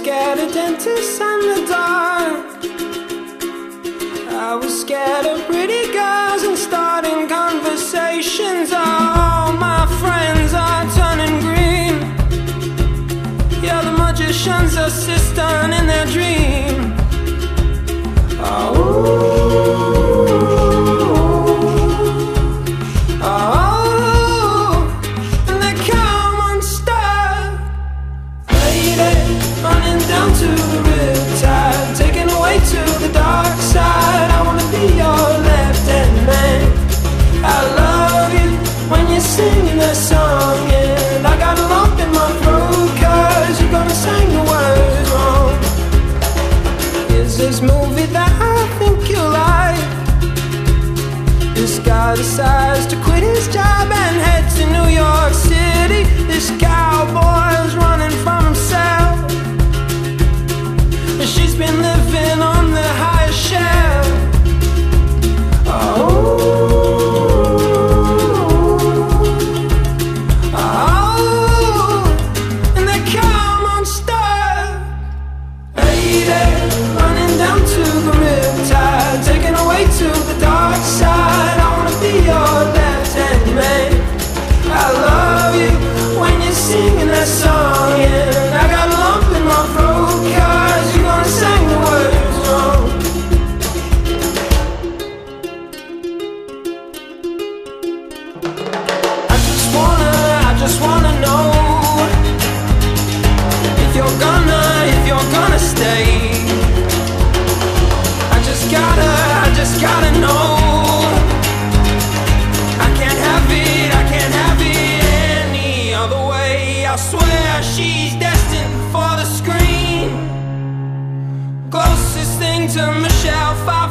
dentist and the dark. I was scared of pretty girls and starting conversations. All my friends are turning green. Yeah, the magician's assistant in their dream. I got a lump in my throat, cause you're gonna sing the words wrong. Is this movie that I think you like? This guy decides to quit his job singing that song, and I got a lump in my throat, cause you're gonna sing the words wrong. I just wanna, I just wanna know swear she's destined for the screen. Closest thing to Michelle Pfeiffer